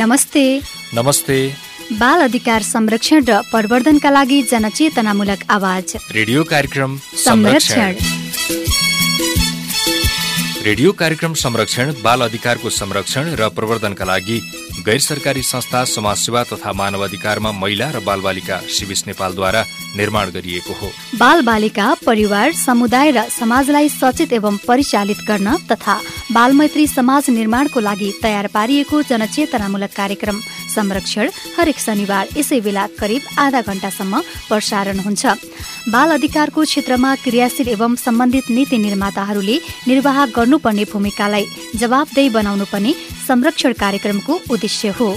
नमस्ते। नमस्ते। बाल अधिकार संरक्षण र प्रवर्धनका लागि जनचेतनामूलक आवाज। रेडियो कार्यक्रम संरक्षण। रेडियो कार्यक्रम संरक्षण बाल अधिकारको संरक्षण र प्रवर्धनका लागि गैर सरकारी संस्था समाजसेवा तथा मानव अधिकारमा महिला र बालबालिका शिविस नेपालद्वारा निर्माण गरिएको हो। बाल बालिका परिवार समुदाय र समाजलाई सचेत एवं परिचालित गर्न तथा बालमैत्री समाज निर्माणको लागि तयार पारिएको जनचेतनामूलक कार्यक्रम संरक्षण हरेक शनिबार यसै बेला करिब आधा घण्टासम्म प्रसारण हुन्छ। बाल अधिकारको क्षेत्रमा क्रियाशील एवं सम्बन्धित नीति निर्माताहरूले निर्वाह गर्नुपर्ने भूमिकालाई जवाबदेही बनाउनु पनि संरक्षण कार्यक्रमको उद्देश्य हो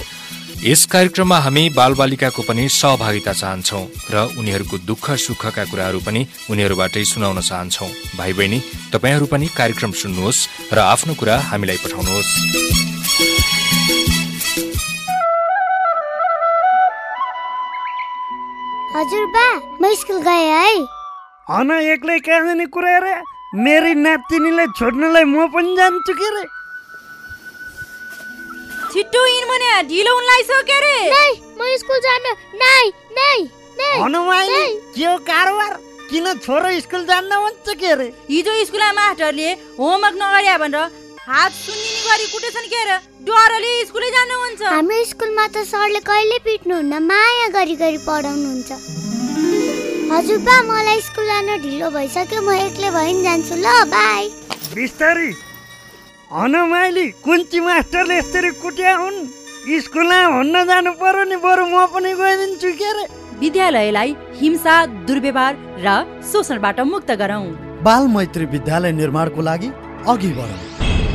यस कार्यक्रममा हामी बालबालिकाको पनि सहभागिता चाहन्छौँ र उनीहरूको दुःख सुखका कुराहरू पनि उनीहरूबाटै सुनाउन चाहन्छौँ। भाइ बहिनी तपाईँहरू पनि कार्यक्रम सुन्नुहोस् र आफ्नो कुरा हामीलाई पठाउनुहोस्। हजुर बा म स्कुल गएँ है। हन एक्लै कहाँ जाने कुरा रे। मेरी नातिनीलाई छोड्नलाई म पनि जान्छु के रे? छिट्टो इन भने ढिलो उनलाई सक्यो रे नै म स्कुल जान नै नै नै हनुमाइली नै। के हो कारोबार? किन छोरो स्कुल जान्न भन्छ के रे हिजो स्कुलमा मास्टरले होमवर्क नगर्या भनेर हात सुन्निनी गरी कुटेछन् के रे डरले स्कुलै जानुहुन्छ हाम्रो स्कुलमा त सरले कहिले पिट्नुहुन्न? माया गरी गरी पढाउनुहुन्छ। हजुर बा मलाई स्कुल जान ढिलो भइसक्यो म एक्लै भइ नि जान्छु ल बाई। बिस्तारी हनुमाइली कुन्ची मास्टरले यसरी कुट्या हुन्? स्कुलमा भन्न जानु पर्यो नि बरु म पनि गइदिन्छु के रे विद्यालयलाई हिंसा दुर्व्यवहार र शोषणबाट मुक्त गरौँ। बाल मैत्री विद्यालय निर्माणको लागि अघि बढौँ।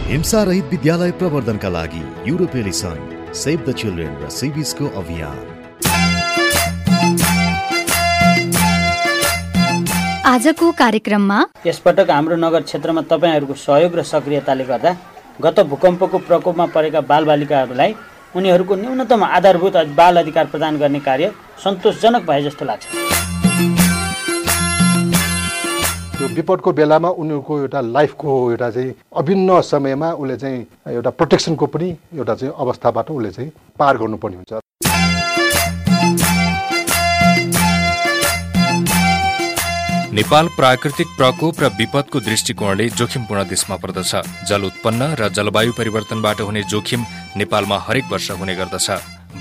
हिंसा रहित विद्यालय प्रवर्धनका लागि युरोपेली सङ्घ सेभ द चिल्ड्रेन र सिबिसको अभियान। आजको कार्यक्रममा यसपटक हाम्रो नगर क्षेत्रमा तपाईँहरूको सहयोग र सक्रियताले गर्दा गत भूकम्पको प्रकोपमा परेका बालबालिकाहरूलाई उनीहरूको न्यूनतम आधारभूत बाल अधिकार प्रदान गर्ने कार्य सन्तोषजनक भए जस्तो लाग्छ। त्यो विपदको बेलामा उनीहरूको एउटा लाइफको एउटा चाहिँ अभिन्न समयमा उसले चाहिँ एउटा प्रोटेक्सनको पनि एउटा चाहिँ अवस्थाबाट उसले चाहिँ पार गर्नुपर्ने हुन्छ। नेपाल प्राकृतिक प्रकोप र विपदको दृष्टिकोणले जोखिमपूर्ण देशमा पर्दछ। जल उत्पन्न र जलवायु परिवर्तनबाट हुने जोखिम नेपालमा हरेक वर्ष हुने गर्दछ।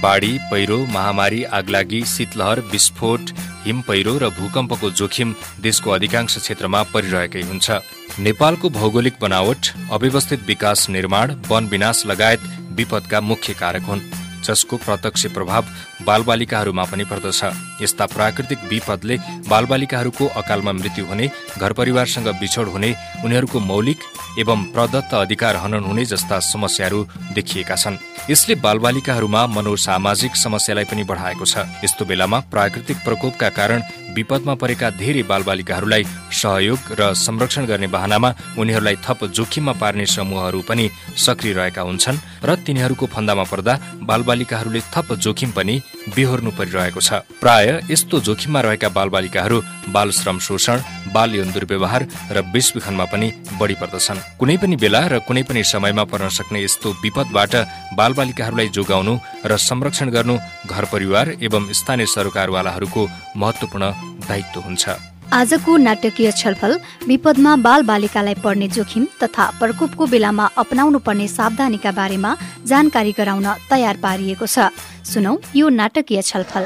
बाढी पहिरो महामारी आगलागी शीतलहर विस्फोट हिम पहिरो र भूकम्पको जोखिम देशको अधिकांश क्षेत्रमा परिरहेकै हुन्छ। नेपालको भौगोलिक बनावट अव्यवस्थित विकास निर्माण वन विनाश लगायत विपदका मुख्य कारक हुन्। जसको प्रत्यक्ष प्रभाव बालबालिकाहरूमा पनि पर्दछ। यस्ता प्राकृतिक विपदले बालबालिकाहरूको अकालमा मृत्यु हुने घर परिवारसँग बिछोड हुने उनीहरूको मौलिक एवं प्रदत्त अधिकार हनन हुने जस्ता समस्याहरू देखिएका छन्। यसले बालबालिकाहरूमा मनोसामाजिक समस्यालाई पनि बढाएको छ। यस्तो बेलामा प्राकृतिक प्रकोपका कारण विपदमा परेका धेरै बालबालिकाहरूलाई सहयोग र संरक्षण गर्ने बहानामा उनीहरूलाई थप जोखिममा पार्ने समूहहरू पनि सक्रिय रहेका हुन्छन् र तिनीहरूको फन्दामा पर्दा बालबालिकाहरूले थप जोखिम पनि बेहोर्नु परिरहेको छ। प्राय यस्तो जोखिममा रहेका बालबालिकाहरू बाल श्रम शोषण बाल यौन दुर्व्यवहार र विषविखनमा पनि बढी पर्दछन्। कुनै पनि बेला र कुनै पनि समयमा पर्न सक्ने यस्तो विपदबाट बालबालिकाहरूलाई जोगाउनु र संरक्षण गर्नु घर परिवार एवं स्थानीय सरकारवालाहरूको महत्वपूर्ण दायित्व हुन्छ। आजको नाटकीय छलफल विपदमा बाल बालिकालाई पर्ने जोखिम तथा प्रकोपको बेलामा अपनाउनु पर्ने सावधानीका बारेमा जानकारी गराउन तयार पारिएको छ। सुनौ यो नाटकीय छलफल।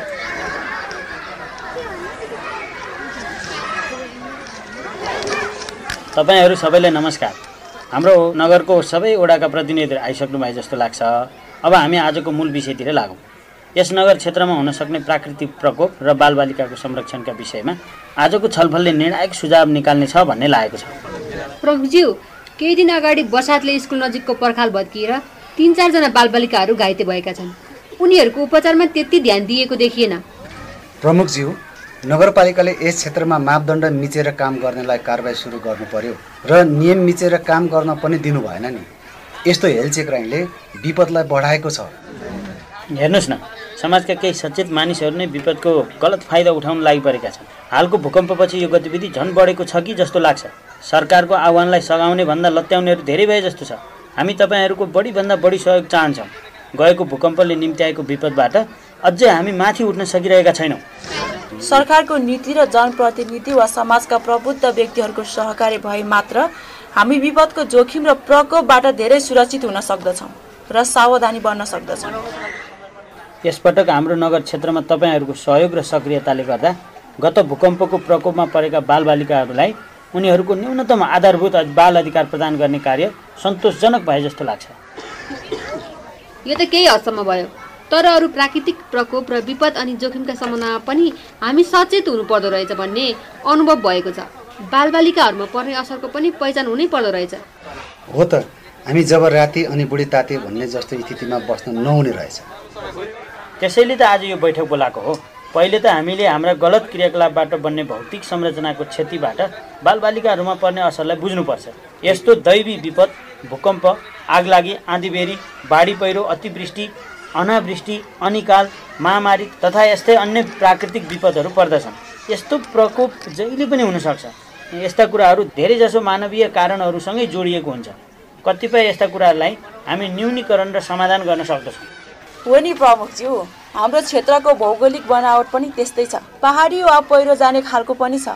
तपाईँहरू सबैलाई नमस्कार। हाम्रो नगरको सबै वडाका प्रतिनिधिहरू आइसक्नु भए जस्तो लाग्छ। अब हामी आजको मूल विषयतिर लागौँ। यस नगर क्षेत्रमा हुन सक्ने प्राकृतिक प्रकोप र बालबालिकाको संरक्षणका विषयमा आजको छलफलले निर्णायक सुझाव निकाल्नेछ भन्ने लागेको छ। प्रभुज्यू केही दिन अगाडि बसातले स्कुल नजिकको पर्खाल भत्किएर तिन चारजना बालबालिकाहरू घाइते भएका छन्। उनीहरूको उपचारमा त्यति ध्यान दिएको देखिएन। प्रमुखज्यू नगरपालिकाले यस क्षेत्रमा मापदण्ड मिचेर काम गर्नेलाई कारवाही सुरु गर्नु पर्यो र नियम मिचेर काम गर्न पनि दिनु भएन नि। यस्तो हेलचेक्राइले विपदलाई बढाएको छ। हेर्नुहोस् न समाजका केही सचेत मानिसहरू नै विपदको गलत फाइदा उठाउन लागि परेका छन्। हालको भूकम्पपछि यो गतिविधि झन् बढेको छ कि जस्तो लाग्छ? सरकारको आह्वानलाई सघाउने भन्दा लत्याउनेहरू धेरै भए जस्तो छ। हामी तपाईँहरूको बढीभन्दा बढी सहयोग चाहन्छौँ। गएको भूकम्पले निम्त्याएको विपदबाट अझै हामी माथि उठ्न सकिरहेका छैनौँ। सरकारको नीति र जनप्रतिनिधि वा समाजका प्रबुद्ध व्यक्तिहरूको सहकार्य भए मात्र हामी विपदको जोखिम र प्रकोपबाट धेरै सुरक्षित हुन सक्दछौँ र सावधानी बन्न सक्दछौँ। यसपटक हाम्रो नगर क्षेत्रमा तपाईँहरूको सहयोग र सक्रियताले गर्दा गत भूकम्पको प्रकोपमा परेका बालबालिकाहरूलाई उनीहरूको न्यूनतम आधारभूत बाल अधिकार प्रदान गर्ने कार्य सन्तोषजनक भए जस्तो लाग्छ। यो त केही हदसम्म भयो। तर अरू प्राकृतिक प्रकोप र विपद अनि जोखिमका सम्बन्धमा पनि हामी सचेत हुनु पर्दो रहेछ भन्ने अनुभव भएको छ। बालबालिकाहरूमा पर्ने असरको पनि पहिचान हुनै पर्दो रहेछ। हो त हामी जब राति अनि बुढी ताते भन्ने जस्तो स्थितिमा बस्न नहुने रहेछ। त्यसैले त आज यो बैठक बोलाएको हो। पहिले त हामीले हाम्रा गलत क्रियाकलापबाट बन्ने भौतिक संरचनाको क्षतिबाट बालबालिकाहरूमा पर्ने असरलाई बुझ्नुपर्छ। यस्तो दैवी विपद भूकम्प आगलागी आँधीबेरी बाढी पहिरो अतिवृष्टि अनावृष्टि अनिकाल महामारी तथा यस्तै अन्य प्राकृतिक विपदहरू पर्दछन्। यस्तो प्रकोप जहिले पनि हुनसक्छ। यस्ता कुराहरू धेरैजसो मानवीय कारणहरूसँगै जोडिएको हुन्छ। कतिपय यस्ता कुराहरूलाई हामी न्यूनीकरण र समाधान गर्न सक्दछौँ। हो नि प्रमुखज्यू। हाम्रो क्षेत्रको भौगोलिक बनावट पनि त्यस्तै छ। पहाडी वा पहिरो जाने खालको पनि छ।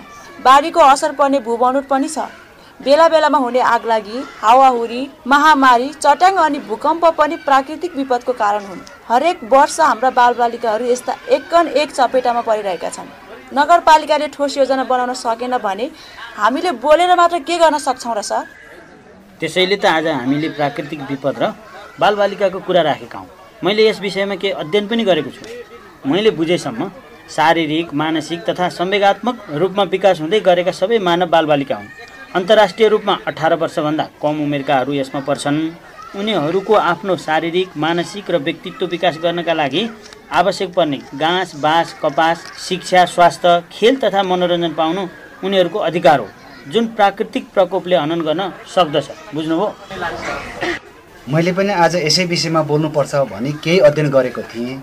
बाढीको असर पर्ने भूबनोट पनि छ। बेला बेलामा हुने आगलागी हावाहुरी महामारी चट्याङ अनि भूकम्प पनि प्राकृतिक विपदको कारण हुन्। हरेक वर्ष हाम्रा बालबालिकाहरू यस्ता एकन एक चपेटामा परिरहेका छन्। नगरपालिकाले ठोस योजना बनाउन सकेन भने हामीले बोलेर मात्र के गर्न सक्छौँ र सर? त्यसैले त आज हामीले प्राकृतिक विपद र बालबालिकाको कुरा राखेका हौँ। मैले यस विषयमा केही अध्ययन पनि गरेको छु। मैले बुझेसम्म शारीरिक मानसिक तथा संवेगात्मक रूपमा विकास हुँदै गरेका सबै मानव बालबालिका हुन्। अन्तर्राष्ट्रिय रूपमा अठार वर्षभन्दा कम उमेरकाहरू यसमा पर्छन्। उनीहरूको आफ्नो शारीरिक मानसिक र व्यक्तित्व विकास गर्नका लागि आवश्यक पर्ने घाँस बाँस कपास शिक्षा स्वास्थ्य खेल तथा मनोरञ्जन पाउनु उनीहरूको अधिकार हो जुन प्राकृतिक प्रकोपले हनन गर्न सक्दछ। बुझ्नुभयो? मैले पनि आज यसै विषयमा बोल्नुपर्छ भनी केही अध्ययन गरेको थिएँ।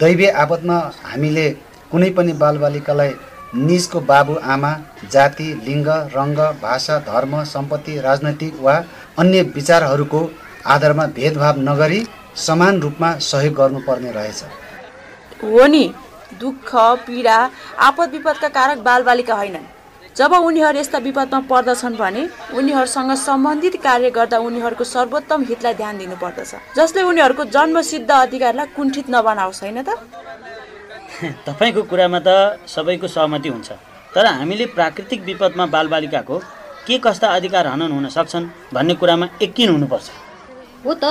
दैवीय आपतमा हामीले कुनै पनि बालबालिकालाई निजको बाबु आमा जाति लिङ्ग रङ्ग भाषा धर्म सम्पत्ति राजनैतिक वा अन्य विचारहरूको आधारमा भेदभाव नगरी समान रूपमा सहयोग गर्नुपर्ने रहेछ। हो नि दुःख पीडा आपद विपदका कारक बालबालिका होइनन्। जब उनीहरू यस्ता विपदमा पर्दछन् भने उनीहरूसँग सम्बन्धित कार्य गर्दा उनीहरूको सर्वोत्तम हितलाई ध्यान दिनुपर्दछ। जसले उनीहरूको जन्मसिद्ध अधिकारलाई कुण्ठित नबनाओस् होइन त? तपाईँको कुरामा त सबैको सहमति हुन्छ। तर हामीले प्राकृतिक विपदमा बालबालिकाको के कस्ता अधिकार हनन हुन सक्छन् भन्ने कुरामा यकिन हुनुपर्छ। हो त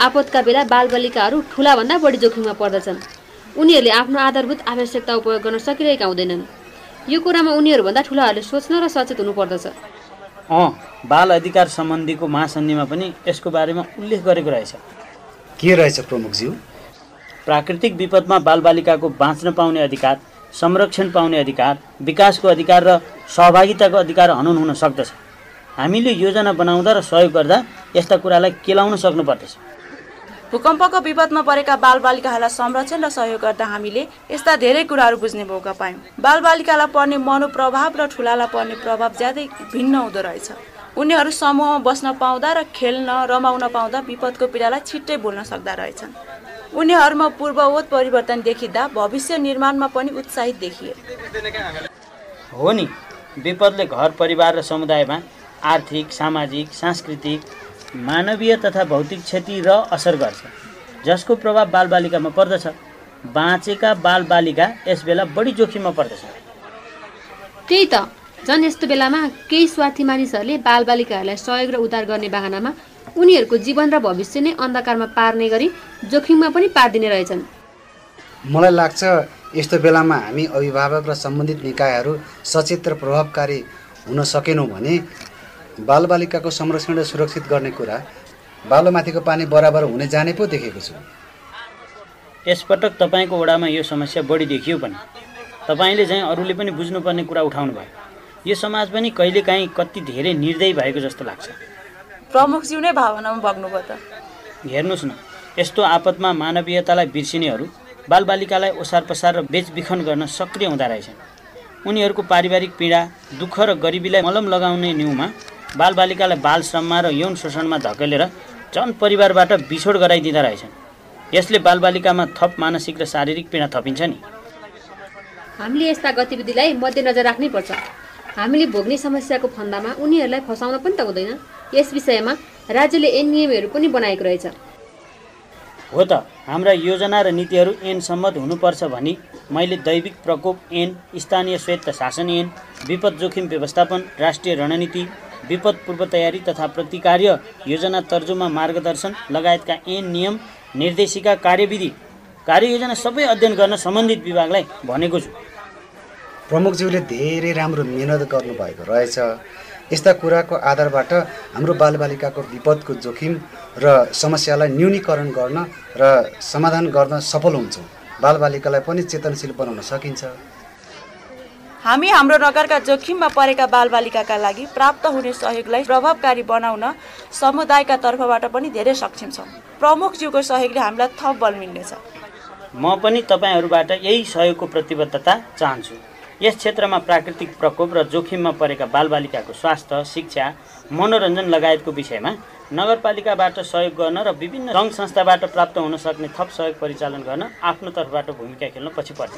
आपतका बेला बालबालिकाहरू ठुलाभन्दा बढी जोखिममा पर्दछन्। उनीहरूले आफ्नो आधारभूत आवश्यकता उपयोग गर्न सकिरहेका हुँदैनन्। यो कुरामा उनीहरूभन्दा ठुलाहरूले सोच्न र सचेत हुनुपर्दछ। अँ बाल अधिकार सम्बन्धीको महासन्धिमा पनि यसको बारेमा उल्लेख गरेको रहेछ। के रहेछ प्रमुखज्यू? प्राकृतिक विपदमा बालबालिकाको बाँच्न पाउने अधिकार संरक्षण पाउने अधिकार विकासको अधिकार र सहभागिताको अधिकार हनन हुन सक्दछ। हामीले योजना बनाउँदा र सहयोग गर्दा यस्ता कुरालाई केलाउन सक्नुपर्दछ। भूकम्पको विपदमा परेका बालबालिकाहरूलाई संरक्षण र सहयोग गर्दा हामीले यस्ता धेरै कुराहरू बुझ्ने मौका पायौँ। बालबालिकालाई पर्ने मनोप्रभाव र ठुलालाई पर्ने प्रभाव ज्यादै भिन्न हुँदो रहेछ। उनीहरू समूहमा बस्न पाउँदा र खेल्न रमाउन पाउँदा विपदको पीडालाई छिट्टै बोल्न सक्दा रहेछन्। उनीहरूमा पूर्ववत परिवर्तन देखिँदा भविष्य निर्माणमा पनि उत्साहित देखिए। हो नि विपदले घर परिवार र समुदायमा आर्थिक सामाजिक सांस्कृतिक मानवीय तथा भौतिक क्षति र असर गर्छ। जसको प्रभाव बालबालिकामा पर्दछ। बाँचेका बालबालिका यस बेला बढी जोखिममा पर्दछ। त्यही त। झन् यस्तो बेलामा केही स्वार्थी मानिसहरूले बालबालिकाहरूलाई सहयोग र उद्धार गर्ने बाहनामा उनीहरूको जीवन र भविष्य नै अन्धकारमा पार्ने गरी जोखिममा पनि पारिदिने रहेछन्। मलाई लाग्छ यस्तो बेलामा हामी अभिभावक र सम्बन्धित निकायहरू सचेत र प्रभावकारी हुन सकेनौँ भने बालबालिकाको संरक्षण र सुरक्षित गर्ने कुरा बालोमाथिको पानी बराबर हुने जाने पो देखेको छु। यसपटक तपाईँको वडामा यो समस्या बढी देखियो पनि। तपाईँले चाहिँ अरूले पनि बुझ्नुपर्ने कुरा उठाउनु भयो। यो समाज पनि कहिलेकाहीँ कति धेरै निर्दयी भएको जस्तो लाग्छ। प्रमुखज्यू नै भावनामा बग्नुभयो त। हेर्नुहोस् न यस्तो आपतमा मानवीयतालाई बिर्सिनेहरू बालबालिकालाई ओसार पसार र बेचबिखन गर्न सक्रिय हुँदो रहेछन्। उनीहरूको पारिवारिक पीडा दुःख र गरिबीलाई मलम लगाउने न्युमा बालबालिकालाई बाल श्रममा र यौन शोषणमा धकेलेर जन परिवारबाट बिछोड गराइदिँदा रहेछन्। यसले बालबालिकामा थप मानसिक र शारीरिक पीडा थपिन्छ नि। हामीले यस्ता गतिविधिलाई मध्यनजर राख्नै पर्छ। हामीले भोग्ने समस्याको फन्दामा उनीहरूलाई फसाउन पनि त हुँदैन। यस विषयमा राज्यले ऐन नियमहरू पनि बनाएको रहेछ। हो त हाम्रा योजना र नीतिहरू ऐन सम्मत हुनुपर्छ भनी मैले दैविक प्रकोप ऐन स्थानीय स्वायत्त शासन ऐन विपद जोखिम व्यवस्थापन राष्ट्रिय रणनीति विपद पूर्व तयारी तथा प्रतिकार्य योजना तर्जुमा मार्गदर्शन लगायतका ऐन नियम निर्देशिका कार्यविधि कार्ययोजना सबै अध्ययन गर्न सम्बन्धित विभागलाई भनेको छु। प्रमुखज्यूले धेरै राम्रो मिहिनेत गर्नुभएको रहेछ। यस्ता कुराको आधारबाट हाम्रो बालबालिकाको विपदको जोखिम र समस्यालाई न्यूनीकरण गर्न र समाधान गर्न सफल हुन्छौँ। बालबालिकालाई पनि चेतनशील बनाउन सकिन्छ। हामी हाम्रो नगरका जोखिममा परेका बालबालिकाका लागि प्राप्त हुने सहयोगलाई प्रभावकारी बनाउन समुदायका तर्फबाट पनि धेरै सक्षम छौँ। प्रमुखज्यूको सहयोगले हामीलाई थप बल मिल्नेछ। म पनि तपाईँहरूबाट यही सहयोगको प्रतिबद्धता चाहन्छु। यस क्षेत्रमा प्राकृतिक प्रकोप र जोखिममा परेका बालबालिकाको स्वास्थ्य शिक्षा मनोरञ्जन लगायतको विषयमा नगरपालिकाबाट सहयोग गर्न र विभिन्न सङ्घ संस्थाबाट प्राप्त हुन सक्ने थप सहयोग परिचालन गर्न आफ्नो तर्फबाट भूमिका खेल्न पछि पर्छ।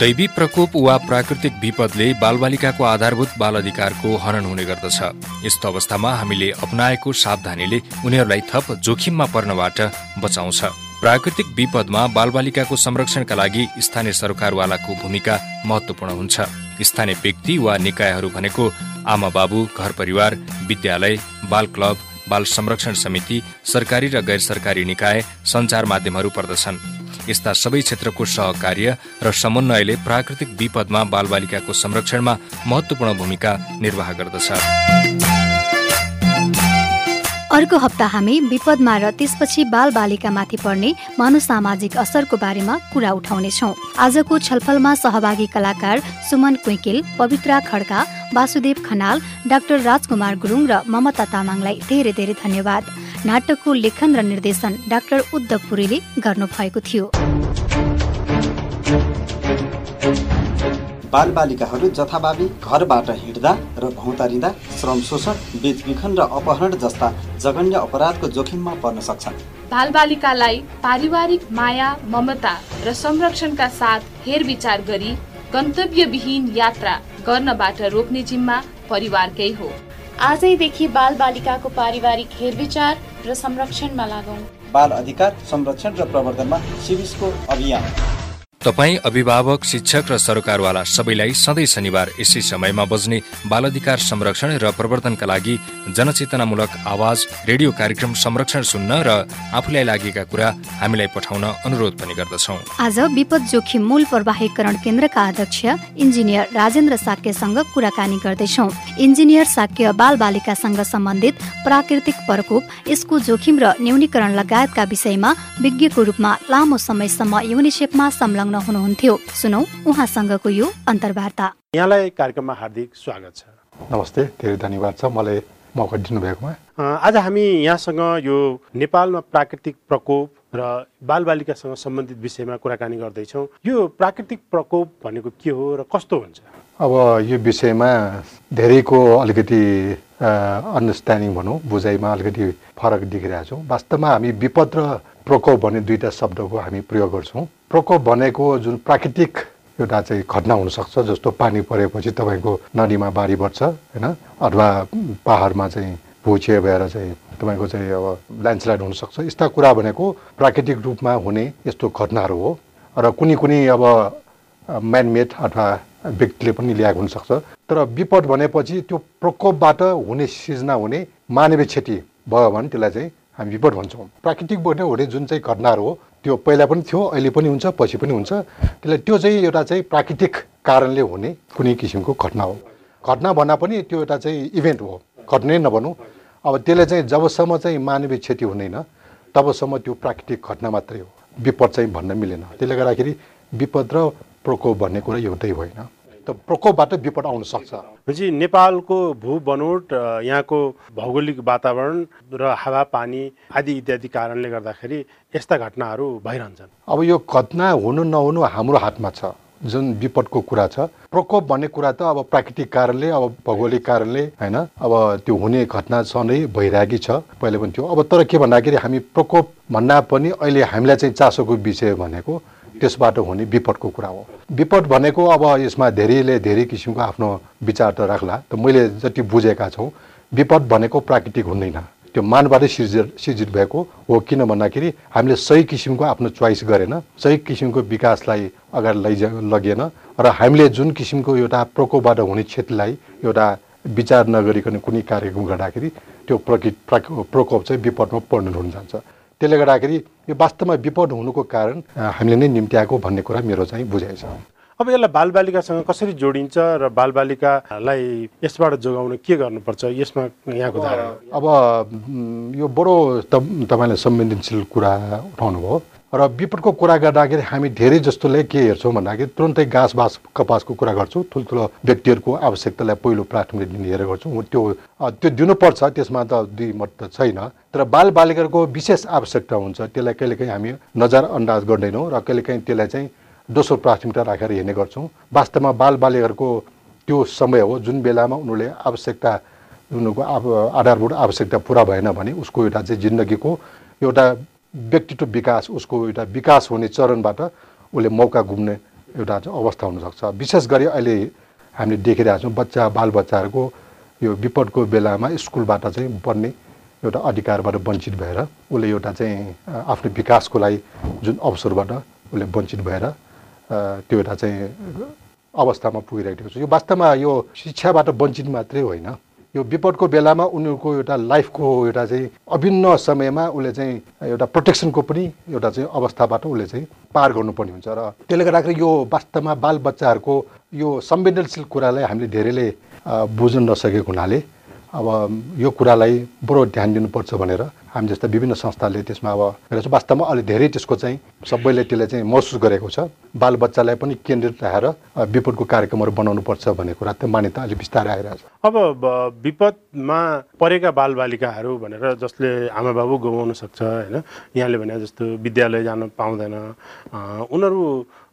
दैवी प्रकोप वा प्राकृतिक विपदले बालबालिकाको आधारभूत बाल अधिकारको हनन हुने गर्दछ। यस्तो अवस्थामा हामीले अपनाएको सावधानीले उनीहरूलाई थप जोखिममा पर्नबाट बचाउँछ। प्राकृतिक विपदमा बालबालिकाको संरक्षणका लागि स्थानीय सरकारवालाको भूमिका महत्वपूर्ण हुन्छ। स्थानीय व्यक्ति वा निकायहरू भनेको आमा बाबु घर परिवार विद्यालय बाल क्लब बाल संरक्षण समिति सरकारी र गैर सरकारी निकाय सञ्चार माध्यमहरू पर्दछन्। यस्ता सबै क्षेत्रको सहकार्य र समन्वयले प्राकृतिक विपदमा बालबालिकाको संरक्षणमा महत्वपूर्ण भूमिका निर्वाह गर्दछ। अर्को हप्ता हामी विपदमा र त्यसपछि बाल बालिकामाथि पर्ने मनोसामाजिक असरको बारेमा कुरा उठाउनेछौ। आजको छलफलमा सहभागी कलाकार सुमन कुइकेल पवित्रा खड्का वासुदेव खनाल डाक्टर राजकुमार गुरुङ र ममता तामाङलाई धेरै धेरै धन्यवाद। नाटकको लेखन र निर्देशन डाक्टर उद्धव पुरीले गर्नुभएको थियो। बालबालिकाहरू जथाभावी घरबाट हिँड्दा र भौतारिँदा श्रम शोषण बेचबिखन र अपहरण जस्ता जघन्य अपराधको जोखिममा पर्न सक्छन्। बालबालिकालाई पारिवारिक माया ममता र संरक्षणका साथ हेरविचार गरी गन्तव्यविहीन यात्रा गर्नबाट रोक्ने जिम्मा परिवारकै हो। आजैदेखि बालबालिकाको पारिवारिक हेरविचार र संरक्षणमा लागौँ। बाल अधिकार संरक्षण र प्रवर्धनमा सिविसको अभियान। तपाईँ अभिभावक शिक्षक र सरकारवाला सबैलाई सधैँ शनिबार यसै समयमा बज्ने बालअधिकार संरक्षण र प्रवर्धनका लागि जनचेतनामूलक आवाज रेडियो कार्यक्रम संरक्षण सुन्न र आफूलाई लागेका कुरा हामीलाई पठाउन अनुरोध पनि गर्दछौ। आज विपद जोखिम मूल प्रवाहीकरण केन्द्रका अध्यक्ष इन्जिनियर राजेन्द्र साक्यसँग कुराकानी गर्दैछौ। इन्जिनियर साक्य बाल बालिकासँग सम्बन्धित प्राकृतिक प्रकोप यसको जोखिम र न्यूनीकरण लगायतका विषयमा विज्ञको रूपमा लामो समयसम्म युनिसेफमा संलग्न हुनुहुन्थ्यो सुनौ उहाँसँगको यो अन्तर्वार्ता। यहाँलाई कार्यक्रममा हार्दिक स्वागत छ। नमस्ते धेरै धन्यवाद छ मलाई मौका दिनुभएकोमा। आज हामी यहाँसँग यो नेपालमा प्राकृतिक प्रकोप र बालबालिकासँग सम्बन्धित विषयमा कुराकानी गर्दैछौँ। यो प्राकृतिक प्रकोप भनेको के हो र कस्तो हुन्छ? अब यो विषयमा धेरैको अलिकति अन्डरस्ट्यान्डिङ भनौँ बुझाइमा अलिकति फरक देखिरहेको छौँ वास्तवमा हामी विपद र प्रकोप भन्ने दुईवटा शब्दको हामी प्रयोग गर्छौँ। प्रकोप भनेको जुन प्राकृतिक एउटा चाहिँ घटना हुनसक्छ जस्तो पानी परेपछि तपाईँको नदीमा बाढी बढ्छ होइन? अथवा पाहाडमा चाहिँ भुइँचे भएर चाहिँ तपाईँको चाहिँ अब ल्यान्डस्लाइड हुनसक्छ। यस्ता कुरा भनेको प्राकृतिक रूपमा हुने यस्तो घटनाहरू हो। र कुनै कुनै अब म्यानमेड अथवा व्यक्तिले पनि ल्याएको हुनसक्छ। तर विपद भनेपछि त्यो प्रकोपबाट हुने सिर्जना हुने मानवीय क्षति भयो भने त्यसलाई चाहिँ हामी विपद भन्छौँ। प्राकृतिकबाट हुने जुन चाहिँ घटनाहरू हो त्यो पहिला पनि थियो अहिले पनि हुन्छ पछि पनि हुन्छ। त्यसलाई त्यो चाहिँ एउटा चाहिँ प्राकृतिक कारणले हुने कुनै किसिमको घटना हो। घटना भन्दा पनि त्यो एउटा चाहिँ इभेन्ट हो। घट्नै नभनौँ। अब त्यसले चाहिँ जबसम्म चाहिँ मानवीय क्षति हुँदैन तबसम्म त्यो प्राकृतिक घटना मात्रै हो। विपद चाहिँ भन्न मिलेन। त्यसले गर्दाखेरि विपद र प्रकोप भन्ने कुरा एउटै होइन त प्रकोपबाट विपद आउन सक्छ। भनेपछि नेपालको भू बनोट यहाँको भौगोलिक वातावरण र हावापानी आदि इत्यादि कारणले गर्दाखेरि यस्ता घटनाहरू भइरहन्छन्। अब यो घटना हुनु नहुनु हाम्रो हातमा छ जुन विपदको कुरा छ। प्रकोप भन्ने कुरा त अब प्राकृतिक कारणले अब भौगोलिक कारणले होइन? अब त्यो हुने घटना सधैँ भइरहेकै छ पहिले पनि थियो अब तर के भन्दाखेरि हामी प्रकोप भन्दा पनि अहिले हामीलाई चाहिँ चासोको विषय भनेको त्यसबाट हुने विपदको कुरा हो। विपद भनेको अब यसमा धेरैले धेरै किसिमको आफ्नो विचार त राख्ला त मैले जति बुझेका छौँ विपद भनेको प्राकृतिक हुँदैन। त्यो मानवबाटै सिर्जित सिर्जित भएको हो किन भन्दाखेरि हामीले सही किसिमको आफ्नो चोइस गरेन सही किसिमको विकासलाई अगाडि लैजा लगेन र हामीले जुन किसिमको एउटा प्रकोपबाट हुने क्षतिलाई एउटा विचार नगरिकन कुनै कार्यक्रम गर्दाखेरि त्यो प्रकृति प्रकोप चाहिँ विपदमा परिणत हुन जान्छ। त्यसले गर्दाखेरि यो वास्तवमा विपद हुनुको कारण हामीले नै निम्त्याएको भन्ने कुरा मेरो चाहिँ बुझाइ छ। अब यसलाई बालबालिकासँग कसरी जोडिन्छ र बालबालिकालाई यसबाट जोगाउन के गर्नुपर्छ यसमा यहाँको अब यो बडो तपाईँले संवेदनशील कुरा उठाउनु भयो र विपदको कुरा गर्दाखेरि हामी धेरै जस्तोले के हेर्छौँ भन्दाखेरि तुरन्तै घाँस बाँस कपासको कुरा गर्छौँ ठुल्ठुलो व्यक्तिहरूको आवश्यकतालाई पहिलो प्राथमिकता दिने हेरेर गर्छौँ। त्यो त्यो दिनुपर्छ त्यसमा त दुई मत त छैन। तर बालबालिकाको विशेष आवश्यकता हुन्छ त्यसलाई कहिलेकाहीँ हामी नजरअन्दाज गर्दैनौँ र कहिलेकाहीँ त्यसलाई चाहिँ दोस्रो प्राथमिकता राखेर हेर्ने गर्छौँ। वास्तवमा बालबालिकाहरूको त्यो समय हो जुन बेलामा उनीहरूले आवश्यकता उनीहरूको आधारभूत आवश्यकता पुरा भएन भने उसको एउटा चाहिँ जिन्दगीको एउटा व्यक्तित्व विकास उसको एउटा विकास हुने चरणबाट उसले मौका गुम्ने एउटा अवस्था हुनसक्छ। विशेष गरी अहिले हामीले देखिरहेको छौँ बच्चा बालबच्चाहरूको यो विपदको बेलामा स्कुलबाट चाहिँ पढ्ने एउटा अधिकारबाट वञ्चित भएर उसले एउटा चाहिँ आफ्नो विकासको लागि जुन अवसरबाट उसले वञ्चित भएर त्यो एउटा चाहिँ अवस्थामा पुगिरहेको छ। यो वास्तवमा यो शिक्षाबाट वञ्चित मात्रै होइन। यो विपदको बेलामा उनीहरूको एउटा लाइफको एउटा चाहिँ अभिन्न समयमा उसले चाहिँ एउटा प्रोटेक्सनको पनि एउटा चाहिँ अवस्थाबाट उसले चाहिँ पार गर्नुपर्ने हुन्छ र त्यसले गर्दाखेरि यो वास्तवमा बालबच्चाहरूको यो संवेदनशील कुरालाई हामीले धेरैले बुझ्न नसकेको हुनाले अब यो कुरालाई बडो ध्यान दिनुपर्छ भनेर हामी जस्ता विभिन्न संस्थाले त्यसमा अब वास्तवमा अलि धेरै त्यसको चाहिँ सबैले त्यसलाई चाहिँ महसुस गरेको छ। बालबच्चालाई पनि केन्द्रित राखेर विपदको कार्यक्रमहरू बनाउनुपर्छ भन्ने कुरा त्यो मान्यता अलिक बिस्तारै आइरहेको छ। अब विपदमा परेका बालबालिकाहरू भनेर जसले आमा बाबु गुमाउन सक्छ होइन यहाँले भने जस्तो विद्यालय जान पाउँदैन उनीहरू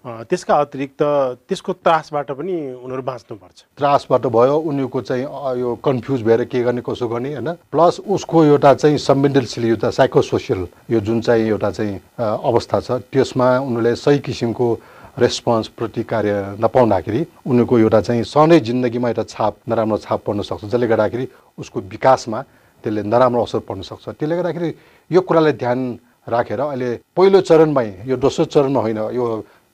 त्यसका अतिरिक्त त्यसको त्रासबाट पनि उनीहरू बाँच्नुपर्छ त्रासबाट भयो उनीहरूको चाहिँ यो कन्फ्युज भएर के गर्ने कसो गर्ने होइन प्लस उसको एउटा चाहिँ संवेदनशील एउटा साइकोसोसियल यो जुन चाहिँ एउटा चाहिँ अवस्था छ त्यसमा उनीहरूले सही किसिमको रेस्पोन्स प्रतिकार्य नपाउँदाखेरि उनीहरूको एउटा चाहिँ सधैँ जिन्दगीमा एउटा छाप नराम्रो छाप पर्न सक्छ। जसले गर्दाखेरि उसको विकासमा त्यसले नराम्रो असर पर्न सक्छ। त्यसले गर्दाखेरि यो कुरालाई ध्यान राखेर अहिले पहिलो चरणमै यो दोस्रो चरणमा होइन यो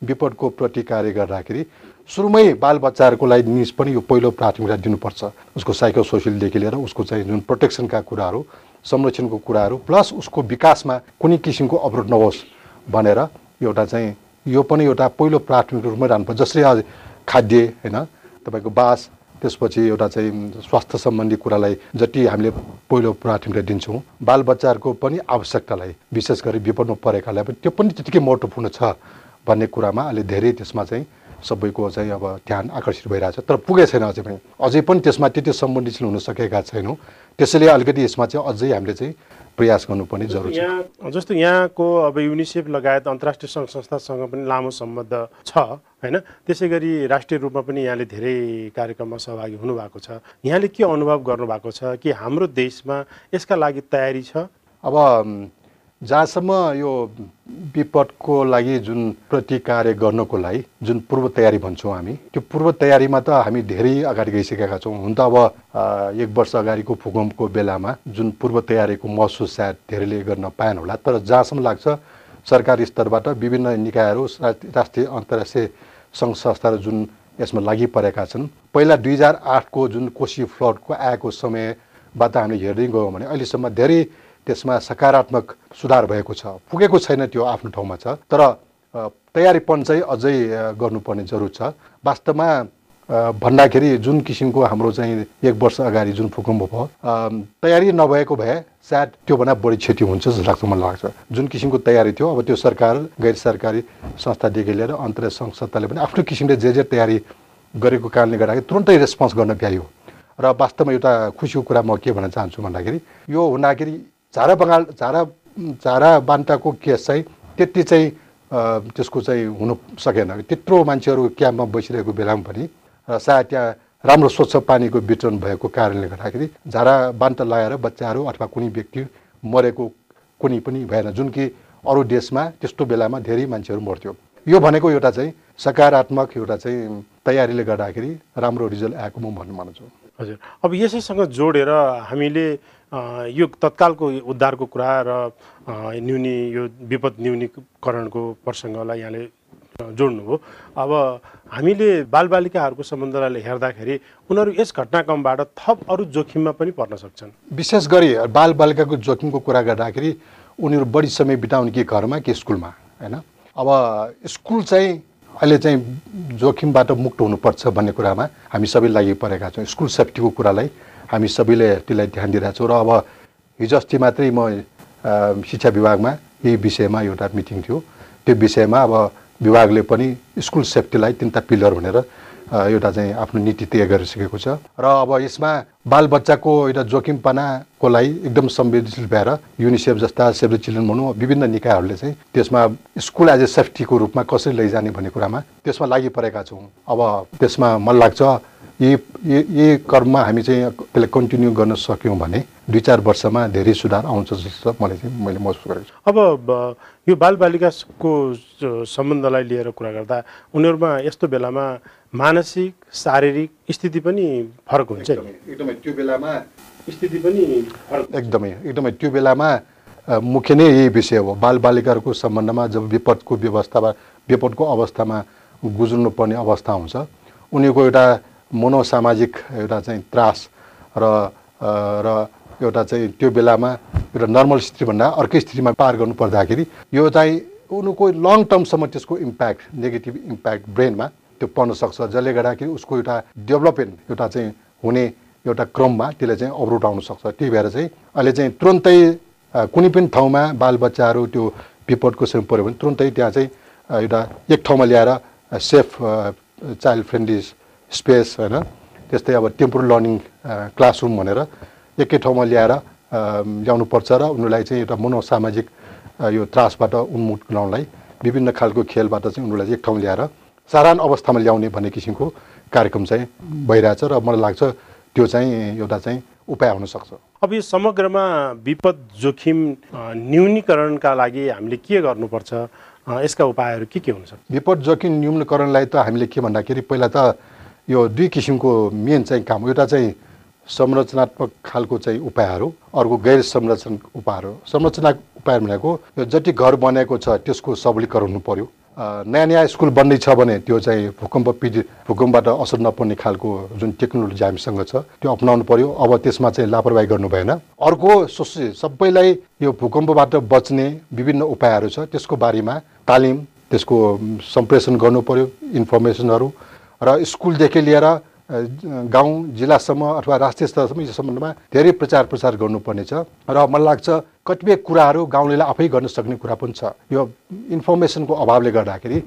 विपदको प्रति कार्य गर्दाखेरि सुरुमै बालबच्चाहरूको लागि निज पनि यो पहिलो प्राथमिकता दिनुपर्छ। उसको साइको सोसियलदेखि लिएर उसको चाहिँ जुन प्रोटेक्सनका कुराहरू संरक्षणको कुराहरू प्लस उसको विकासमा कुनै किसिमको अवरोध नहोस्। भनेर एउटा चाहिँ यो पनि एउटा पहिलो प्राथमिक रूपमै रहनुपर्छ जसले खाद्य होइन तपाईँको बास त्यसपछि एउटा चाहिँ स्वास्थ्य सम्बन्धी कुरालाई जति हामीले पहिलो प्राथमिकता दिन्छौँ बालबच्चाहरूको पनि आवश्यकतालाई विशेष गरी विपदमा परेकालाई पनि त्यो पनि त्यतिकै महत्त्वपूर्ण छ भन्ने कुरामा अहिले धेरै त्यसमा चाहिँ सबैको चाहिँ अब ध्यान आकर्षित भइरहेछ। तर पुगेको छैन अझै पनि। अझै पनि त्यसमा त्यति सम्बन्धित हुन सकेका छैनौँ। त्यसैले अलिकति यसमा चाहिँ अझै हामीले चाहिँ प्रयास गर्नुपर्ने जरुरी छ। यहाँ जस्तो यहाँको अब युनिसेफ लगायत अन्तर्राष्ट्रिय सङ्घ संस्थासँग पनि लामो सम्बन्ध छ होइन? त्यसै गरी राष्ट्रिय रूपमा पनि यहाँले धेरै कार्यक्रममा सहभागी हुनुभएको छ। यहाँले के अनुभव गर्नुभएको छ? कि हाम्रो देशमा यसका लागि तयारी छ? अब जहाँसम्म यो विपदको लागि जुन प्रतिकार्य गर्नको लागि जुन पूर्व तयारी भन्छौँ हामी त्यो पूर्व तयारीमा त हामी धेरै अगाडि गइसकेका छौँ। हुन त अब एक वर्ष अगाडिको भूकम्पको बेलामा जुन पूर्व तयारीको महसुस सायद धेरैले गर्न पाएन होला तर जहाँसम्म लाग्छ सरकारी स्तरबाट विभिन्न निकायहरू राष्ट्रिय अन्तर्राष्ट्रिय सङ्घ संस्थाहरू जुन यसमा लागि परेका छन्। पहिला दुई हजार आठको जुन कोसी फ्लडको आएको समयबाट हामीले हेर्दै गयौँ भने अहिलेसम्म धेरै त्यसमा सकारात्मक सुधार भएको छ। पुगेको छैन त्यो आफ्नो ठाउँमा छ। तर तयारीपन चाहिँ अझै गर्नुपर्ने जरुर छ। वास्तवमा भन्दाखेरि जुन किसिमको हाम्रो चाहिँ एक वर्ष अगाडि जुन भूकम्प भयो तयारी नभएको भए सायद त्योभन्दा बढी क्षति हुन्छ जस्तो लाग्छ मलाई लाग्छ। जुन किसिमको तयारी थियो अब त्यो सरकार गैर सरकारी संस्थादेखि लिएर अन्तर्राष्ट्रिय सङ्घ संस्थाले पनि आफ्नो किसिमले जे जे तयारी गरेको कारणले गर्दाखेरि तुरन्तै रेस्पोन्स गर्न भ्यायो। र वास्तवमा एउटा खुसीको कुरा म के भन्न चाहन्छु भन्दाखेरि यो हुँदाखेरि झारा बङ्गाल झारा झारा बान्ताको केस चाहिँ त्यति चाहिँ त्यसको चाहिँ हुनु सकेन। त्यत्रो मान्छेहरू क्याम्पमा बसिरहेको बेलामा पनि र सायद त्यहाँ राम्रो स्वच्छ पानीको वितरण भएको कारणले गर्दाखेरि झाडा बान्त लगाएर बच्चाहरू अथवा कुनै व्यक्ति मरेको कुनै पनि भएन। जुन कि अरू देशमा त्यस्तो बेलामा धेरै मान्छेहरू मर्थ्यो। यो भनेको एउटा चाहिँ सकारात्मक एउटा चाहिँ तयारीले गर्दाखेरि राम्रो रिजल्ट आएको म भन्नु मान्छु हजुर। अब यसैसँग जोडेर हामीले यो तत्कालको उद्धारको कुरा र न्यूनी यो विपद न्यूनीकरणको प्रसङ्गलाई यहाँले जोड्नुभयो। अब हामीले बालबालिकाहरूको सम्बन्धलाई हेर्दाखेरि उनीहरू यस घटनाक्रमबाट थप अरू जोखिममा पनि पर्न सक्छन्। विशेष गरी बालबालिकाको जोखिमको कुरा गर्दाखेरि उनीहरू बढी समय बिताउने कि घरमा कि स्कुलमा होइन? अब स्कुल चाहिँ अहिले चाहिँ जोखिमबाट मुक्त हुनुपर्छ भन्ने कुरामा हामी सबै लागि परेका छौँ। स्कुल सेफ्टीको कुरालाई हामी सबैले त्यसलाई ध्यान दिइरहेको छौँ। र अब हिजो अस्ति मात्रै म शिक्षा विभागमा यही विषयमा एउटा मिटिङ थियो। त्यो विषयमा अब विभागले पनि स्कुल सेफ्टीलाई तिनवटा पिलर भनेर एउटा चाहिँ आफ्नो नीति तय गरिसकेको छ। र अब यसमा बालबच्चाको एउटा जोखिमपनाको लागि एकदम संवेदनशील भएर युनिसेफ जस्ता सेभ द चिल्ड्रेन भनौँ विभिन्न निकायहरूले चाहिँ त्यसमा स्कुल एज ए सेफ्टीको रूपमा कसरी लैजाने भन्ने कुरामा त्यसमा लागि परेका छौँ। अब त्यसमा मलाई लाग्छ यी यी क्रममा हामी चाहिँ त्यसलाई कन्टिन्यू गर्न सक्यौँ भने दुई चार वर्षमा धेरै सुधार आउँछ जस्तो मलाई चाहिँ मैले महसुस गरेको छु। अब यो बालबालिकाको सम्बन्धलाई लिएर कुरा गर्दा उनीहरूमा यस्तो बेलामा मानसिक शारीरिक स्थिति पनि फरक हुन्छ नि। एकदमै त्यो बेलामा स्थिति पनि एकदमै एकदमै त्यो बेलामा मुख्य नै यही विषय हो। बालबालिकाहरूको सम्बन्धमा जब विपदको व्यवस्थामा विपदको अवस्थामा गुज्रनु पर्ने अवस्था हुन्छ उनीहरूको एउटा मनोसामाजिक एउटा चाहिँ त्रास र र एउटा चाहिँ त्यो बेलामा एउटा नर्मल स्थितिभन्दा अर्कै स्थितिमा पार गर्नु पर्दाखेरि यो चाहिँ उनीहरूको लङ टर्मसम्म त्यसको इम्प्याक्ट नेगेटिभ इम्प्याक्ट ब्रेनमा त्यो पर्न सक्छ। जसले गर्दाखेरि उसको एउटा डेभलपमेन्ट एउटा चाहिँ हुने एउटा क्रममा त्यसले चाहिँ अवरोध आउन सक्छ। त्यही भएर चाहिँ अहिले चाहिँ तुरन्तै कुनै पनि ठाउँमा बालबच्चाहरू त्यो विपदको समय पऱ्यो भने तुरन्तै त्यहाँ चाहिँ एउटा एक ठाउँमा ल्याएर सेफ चाइल्ड फ्रेन्डली स्पेस होइन त्यस्तै अब टेम्पोरल लर्निङ क्लासरुम भनेर एकै ठाउँमा ल्याएर ल्याउनुपर्छ र उनीहरूलाई चाहिँ एउटा मनोसामाजिक यो त्रासबाट उन्मुक्त गराउनलाई विभिन्न खालको खेलबाट चाहिँ उनीहरूलाई एक ठाउँ ल्याएर साधारण अवस्थामा ल्याउने भन्ने किसिमको कार्यक्रम चाहिँ भइरहेछ र मलाई लाग्छ त्यो चाहिँ एउटा चाहिँ उपाय हुनसक्छ अब यो समग्रमा विपद जोखिम न्यूनीकरणका लागि हामीले के गर्नुपर्छ? यसका उपायहरू के के हुन सक्छ? विपद जोखिम न्यूनीकरणलाई त हामीले के भन्दाखेरि पहिला त यो दुई किसिमको मेन चाहिँ काम एउटा चाहिँ संरचनात्मक खालको चाहिँ उपायहरू अर्को गैर संरचना उपायहरू। संरचना उपाय भनेको यो जति घर बनेको छ त्यसको सबलीकरण हुनु पर्यो। नयाँ नयाँ स्कुल बन्दैछ भने त्यो चाहिँ भूकम्प पीडित भूकम्पबाट असर नपर्ने खालको जुन टेक्नोलोजी हामीसँग छ त्यो अपनाउनु पर्यो। अब त्यसमा चाहिँ लापरवाही गर्नु भएन। अर्को सबैलाई यो भूकम्पबाट बच्ने विभिन्न उपायहरू छ। त्यसको बारेमा तालिम त्यसको सम्प्रेषण गर्नु पर्यो इन्फर्मेसनहरू। र स्कुलदेखि लिएर गाउँ जिल्लासम्म अथवा राष्ट्रिय स्तरसम्म यो सम्बन्धमा धेरै प्रचार प्रसार गर्नुपर्ने छ र मलाई लाग्छ कतिपय कुराहरू गाउँले आफै गर्न सक्ने कुरा पनि छ। यो इन्फर्मेसनको अभावले गर्दाखेरि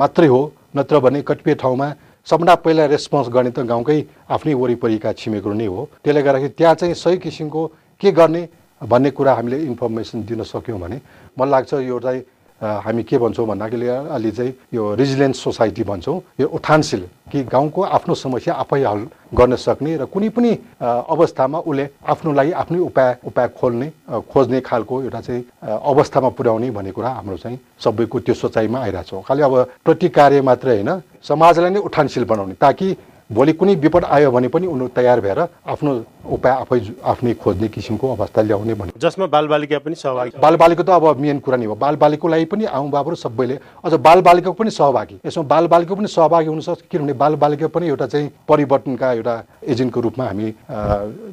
मात्रै हो नत्र भने कतिपय ठाउँमा सबभन्दा पहिला रेस्पोन्स गर्ने त गाउँकै आफ्नै वरिपरिका छिमेकहरू नै हो। त्यसले गर्दाखेरि त्यहाँ चाहिँ सही किसिमको के गर्ने भन्ने कुरा हामीले इन्फर्मेसन दिन सक्यौँ भने मलाई लाग्छ यो चाहिँ हामी के भन्छौँ भन्दाखेरि अलि चाहिँ यो रिजिलेन्स सोसाइटी भन्छौँ यो उठानशील कि गाउँको आफ्नो समस्या आफै हल गर्न सक्ने र कुनै पनि अवस्थामा उसले आफ्नो लागि आफ्नै उपाय उपाय खोल्ने खोज्ने खालको एउटा चाहिँ अवस्थामा पुर्याउने भन्ने कुरा हाम्रो चाहिँ सबैको त्यो सोचाइमा आइरहेको छौँ। खालि अब प्रति कार्य मात्रै होइन समाजलाई नै उठानशील बनाउने ताकि भोलि कुनै विपद आयो भने पनि उनीहरू तयार भएर आफ्नो उपाय आफै आफ्नै खोज्ने किसिमको अवस्था ल्याउने भन्ने जसमा बालबालिका पनि सहभागी। बालबालिका त अब मेन कुरा नै हो। बालबालिकाको लागि पनि आमा बाबु र सबैले अझ बालबालिकाको पनि सहभागी। यसमा बालबालिका पनि सहभागी हुनसक्छ किनभने बालबालिका पनि एउटा चाहिँ परिवर्तनका एउटा एजेन्टको रूपमा हामी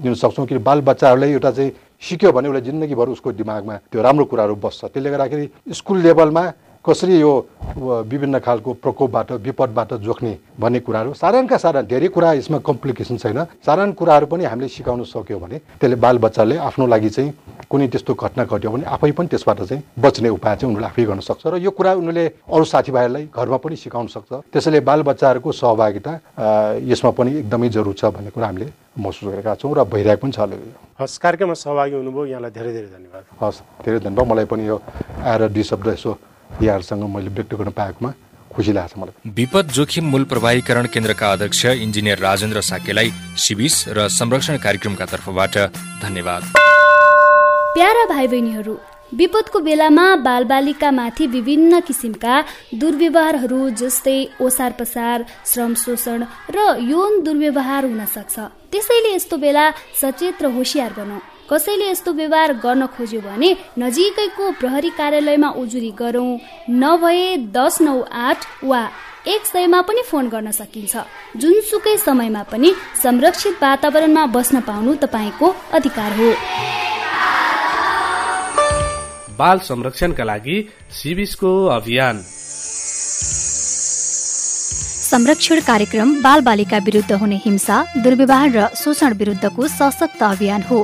लिन सक्छौँ। कि बालबच्चाहरूलाई एउटा चाहिँ सिक्यो भने उसलाई जिन्दगीभर उसको दिमागमा त्यो राम्रो कुराहरू बस्छ। त्यसले गर्दाखेरि स्कुल लेभलमा कसरी यो विभिन्न खालको प्रकोपबाट विपदबाट जोख्ने भन्ने कुराहरू साधारणका साधारण धेरै कुरा यसमा कम्प्लिकेसन छैन। साधारण कुराहरू पनि हामीले सिकाउन सक्यौँ भने त्यसले बालबच्चाले आफ्नो लागि चाहिँ कुनै त्यस्तो घटना घट्यो भने आफै पनि त्यसबाट चाहिँ बच्ने उपाय चाहिँ उनीहरूले आफै गर्न सक्छ। र यो कुरा उनीहरूले अरू साथीभाइहरूलाई घरमा पनि सिकाउन सक्छ। त्यसैले बालबच्चाहरूको सहभागिता यसमा पनि एकदमै जरुर छ भन्ने कुरा हामीले महसुस गरेका छौँ र भइरहेको पनि छ हस् कार्यक्रममा सहभागी हुनुभयो। यहाँलाई धेरै धेरै धन्यवाद। हस् धेरै धन्यवाद। मलाई पनि यो आएर दुई शब्द यसो यहाँहरूसँग मैले व्यक्त गर्न पाएकोमा खुसी लाग्छ मलाई। विपद जोखिम मूल प्रवाहीकरण केन्द्रका अध्यक्ष इन्जिनियर राजेन्द्र साकेलाई सिबिस र संरक्षण कार्यक्रमका तर्फबाट धन्यवाद। प्यारा भाइ बहिनीहरू विपदको बेलामा बालबालिकामाथि विभिन्न किसिमका दुर्व्यवहारहरू जस्तै ओसार पसार श्रम शोषण र यौन दुर्व्यवहार हुन सक्छ। त्यसैले यस्तो बेला सचेत र होसियार बनौ। कसैले यस्तो व्यवहार गर्न खोज्यो भने नजिकैको प्रहरी कार्यालयमा उजुरी गरौँ। नभए दस नौ आठ वा एक सयमा पनि फोन गर्न सकिन्छ। जुनसुकै समयमा पनि संरक्षित वातावरणमा बस्न पाउनु तपाईँको अधिकार हो। बाल संरक्षणका लागि सिबिसको अभियान। संरक्षण कार्यक्रम बाल बालिका विरुद्ध हुने हिंसा दुर्व्यवहार र शोषण विरुद्धको सशक्त अभियान हो।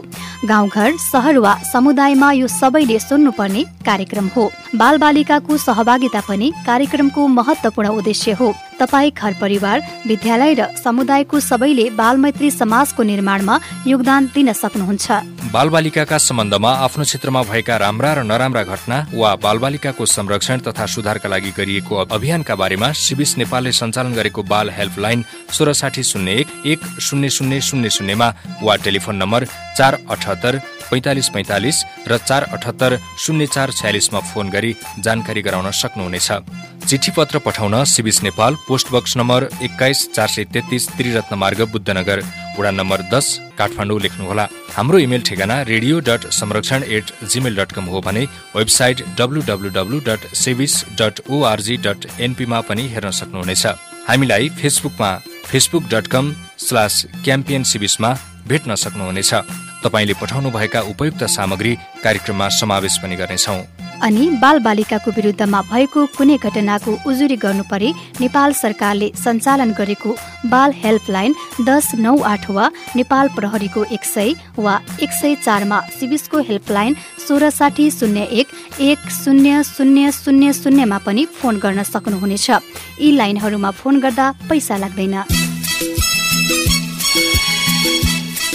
गाउँघर सहर वा समुदायमा यो सबैले सुन्नुपर्ने कार्यक्रम हो। बाल बालिकाको सहभागिता पनि कार्यक्रमको महत्वपूर्ण उद्देश्य हो। तपाईँ घर परिवार विद्यालय र समुदायको सबैले बालमैत्री समाजको निर्माणमा योगदान दिन सक्नुहुन्छ। बालबालिकाका सम्बन्धमा आफ्नो क्षेत्रमा भएका राम्रा र नराम्रा घटना वा बालबालिकाको संरक्षण तथा सुधारका लागि गरिएको अभियानका बारेमा सिबिस नेपालले सञ्चालन गरेको बाल हेल्पलाइन सोह्र साठी शून्य एक एक शून्य शून्य शून्य शून्यमा वा टेलिफोन नम्बर चार अठहत्तर पैँतालिस पैँतालिस र चार अठहत्तर शून्य चार छयालिसमा फोन गरी जानकारी गराउन सक्नुहुनेछ। चिठी पत्र पठाउन सिबिस नेपाल पोस्ट बक्स नम्बर एक्काइस चार सय तेत्तिस त्रिरत्न मार्ग बुद्धनगर। वडा नम्बर दस काठमाडौँ लेख्नुहोला। हाम्रो इमेल ठेगाना रेडियो डट संरक्षण एट जिमेल डट कम हो भने website W W W dot सेभिस dot ORG dot एनपीमा पनि हेर्न सक्नुहुनेछ। हामीलाई फेसबुकमा फेसबुक डट कम स्ल्यास क्याम्पियन सिबिसमा भेट्न सक्नुहुनेछ। तपाईँले पठाउनुभएका उपयुक्त सामग्री कार्यक्रममा समावेश पनि गर्नेछौ। अनि बाल बालिकाको विरुद्धमा भएको कुनै घटनाको उजुरी गर्नु परे नेपाल सरकारले सञ्चालन गरेको बाल हेल्पलाइन दस नौ आठ वा नेपाल प्रहरीको एक सय वा एक सय चारमा सिबिसको हेल्पलाइन सोह्र साठी शून्य एक एक शून्य शून्य शून्य शून्यमा पनि फोन गर्न सक्नुहुनेछ। यी लाइनहरूमा फोन गर्दा पैसा लाग्दैन।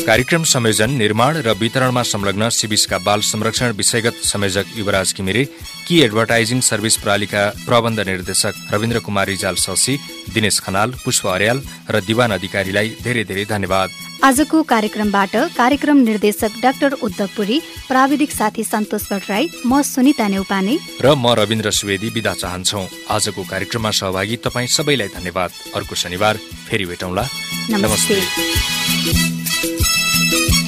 कार्यक्रम संयोजन निर्माण र वितरणमा संलग्न सिबिसका बाल संरक्षण विषयगत संयोजक युवराज घिमिरे कि एडभर्टाइजिङ सर्भिस प्रणालीका प्रबन्ध निर्देशक रविन्द्र कुमार रिजाल शशी दिनेश खनाल पुष्प अर्याल र दिवान अधिकारीलाई धेरै धेरै धन्यवाद। आजको कार्यक्रमबाट कार्यक्रम निर्देशक डाक्टर उद्धवपुरी प्राविधिक साथी सन्तोष भट्टराई म सुनिता नेउपाने। र म रविन्द्र सुवेदी विदा चाहन्छौ। आजको कार्यक्रममा सहभागी तपाईँ सबैलाई धन्यवाद। अर्को शनिबार फेरि भेटौँला। नमस्ते, नमस्ते। Thank you.